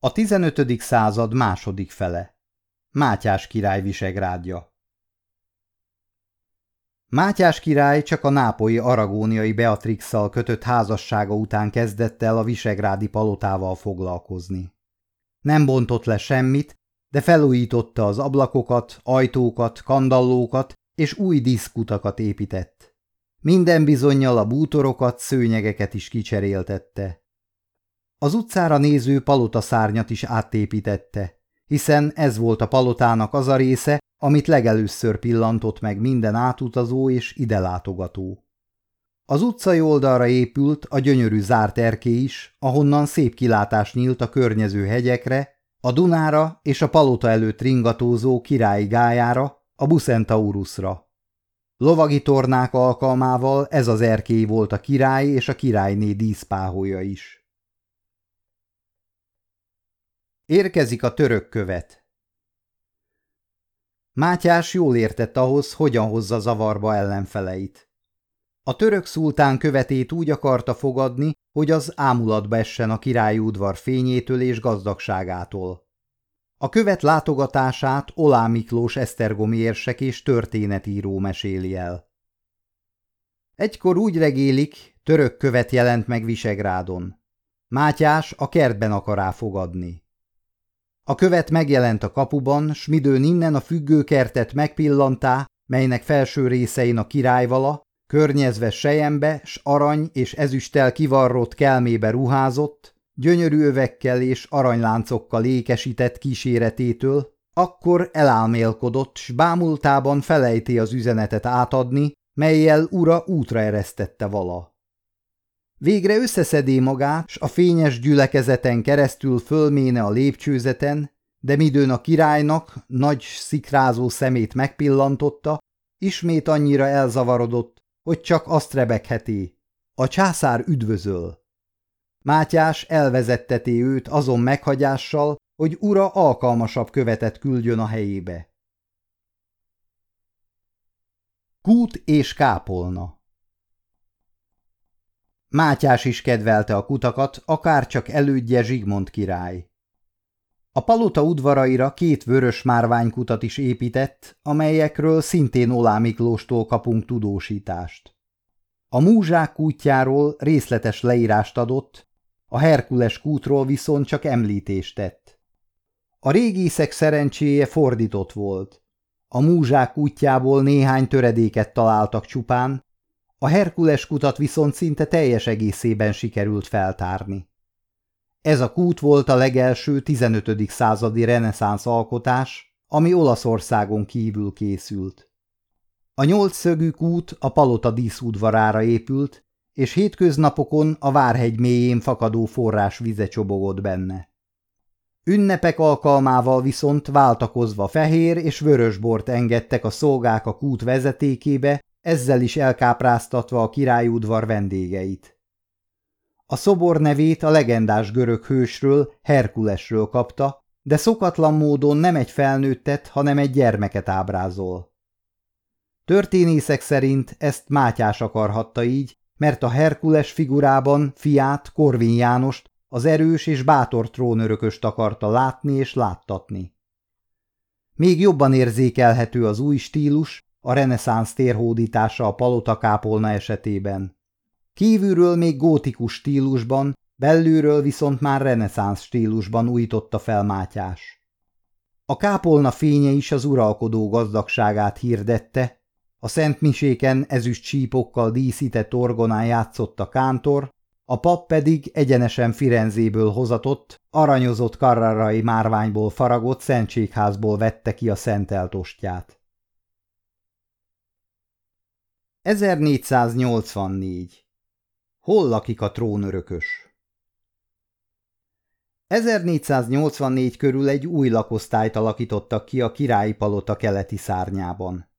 A 15. század második fele Mátyás király Visegrádja Mátyás király csak a nápolyi aragóniai Beatrixsal kötött házassága után kezdett el a visegrádi palotával foglalkozni. Nem bontott le semmit, de felújította az ablakokat, ajtókat, kandallókat és új diszkutakat épített. Minden bizonyal a bútorokat, szőnyegeket is kicseréltette. Az utcára néző palota szárnyat is átépítette, hiszen ez volt a palotának az a része, amit legelőször pillantott meg minden átutazó és ide látogató. Az utcai oldalra épült a gyönyörű zárt erké is, ahonnan szép kilátás nyílt a környező hegyekre, a Dunára és a palota előtt ringatózó királyi gájára, a Bucentaurusra. Lovagi tornák alkalmával ez az erkély volt a király és a királyné díszpáholya is. Érkezik a török követ. Mátyás jól értett ahhoz, hogyan hozza zavarba ellenfeleit. A török szultán követét úgy akarta fogadni, hogy az ámulatba essen a királyi udvar fényétől és gazdagságától. A követ látogatását Olá Miklós esztergomi érsek és történetíró meséli el. Egykor úgy regélik, török követ jelent meg Visegrádon. Mátyás a kertben akar rá fogadni. A követ megjelent a kapuban, s midőn innen a függőkertet megpillantá, melynek felső részein a királyvala, környezve sejembe, s arany és ezüstel kivarrott kelmébe ruházott, gyönyörű övekkel és aranyláncokkal ékesített kíséretétől, akkor elálmélkodott, s bámultában felejti az üzenetet átadni, melyel ura útra eresztette vala. Végre összeszedé magát, s a fényes gyülekezeten keresztül fölméne a lépcsőzeten, de midőn a királynak nagy szikrázó szemét megpillantotta, ismét annyira elzavarodott, hogy csak azt rebegheti. A császár üdvözöl. Mátyás elvezetteti őt azon meghagyással, hogy ura alkalmasabb követet küldjön a helyébe. Kút és kápolna Mátyás is kedvelte a kutakat, akár csak elődje Zsigmond király. A palota udvaraira két vörös márványkutat is épített, amelyekről szintén Olá Miklóstól kapunk tudósítást. A múzsák kútjáról részletes leírást adott, a Herkules kútról viszont csak említést tett. A régészek szerencséje fordított volt. A múzsák útjából néhány töredéket találtak csupán, a Herkules kutat viszont szinte teljes egészében sikerült feltárni. Ez a kút volt a legelső 15. századi reneszánsz alkotás, ami Olaszországon kívül készült. A nyolcszögű kút a palota díszudvarára épült, és hétköznapokon a várhegy mélyén fakadó forrás vize csobogott benne. Ünnepek alkalmával viszont váltakozva fehér és vörös bort engedtek a szolgák a kút vezetékébe, ezzel is elkápráztatva a királyudvar vendégeit. A szobor nevét a legendás görög hősről, Herkulesről kapta, de szokatlan módon nem egy felnőttet, hanem egy gyermeket ábrázol. Történészek szerint ezt Mátyás akarhatta így, mert a Herkules figurában fiát, Korvin Jánost, az erős és bátor trónörököst akarta látni és láttatni. Még jobban érzékelhető az új stílus, a reneszánsz térhódítása a palotakápolna esetében. Kívülről még gótikus stílusban, belülről viszont már reneszánsz stílusban újította fel Mátyás. A kápolna fénye is az uralkodó gazdagságát hirdette, a szentmiséken ezüst csípokkal díszített orgonán játszott a kántor, a pap pedig egyenesen Firenzéből hozatott, aranyozott karrarai márványból faragott szentségházból vette ki a szenteltostját. 1484. Hol lakik a trónörökös? 1484 körül egy új lakosztályt alakítottak ki a királyi palota keleti szárnyában.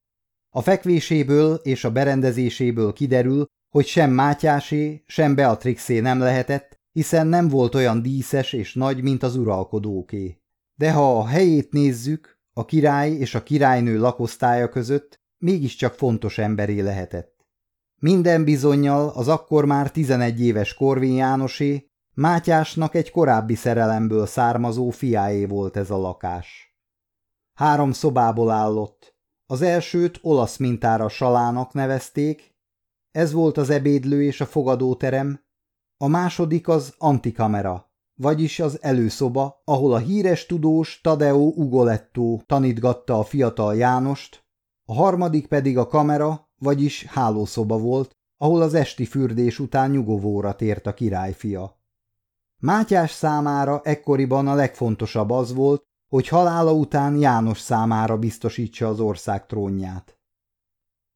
A fekvéséből és a berendezéséből kiderül, hogy sem Mátyásé, sem Beatrixé nem lehetett, hiszen nem volt olyan díszes és nagy, mint az uralkodóké. De ha a helyét nézzük, a király és a királynő lakosztálya között mégiscsak fontos emberé lehetett. Minden bizonyal az akkor már 11 éves Korvin Jánosé, Mátyásnak egy korábbi szerelemből származó fiáé volt ez a lakás. Három szobából állott. Az elsőt olasz mintára salának nevezték, ez volt az ebédlő és a fogadóterem, a második az antikamera, vagyis az előszoba, ahol a híres tudós Tadeo Ugoletto tanítgatta a fiatal Jánost, a harmadik pedig a kamera, vagyis hálószoba volt, ahol az esti fürdés után nyugovóra tért a királyfia. Mátyás számára ekkoriban a legfontosabb az volt, hogy halála után János számára biztosítsa az ország trónját.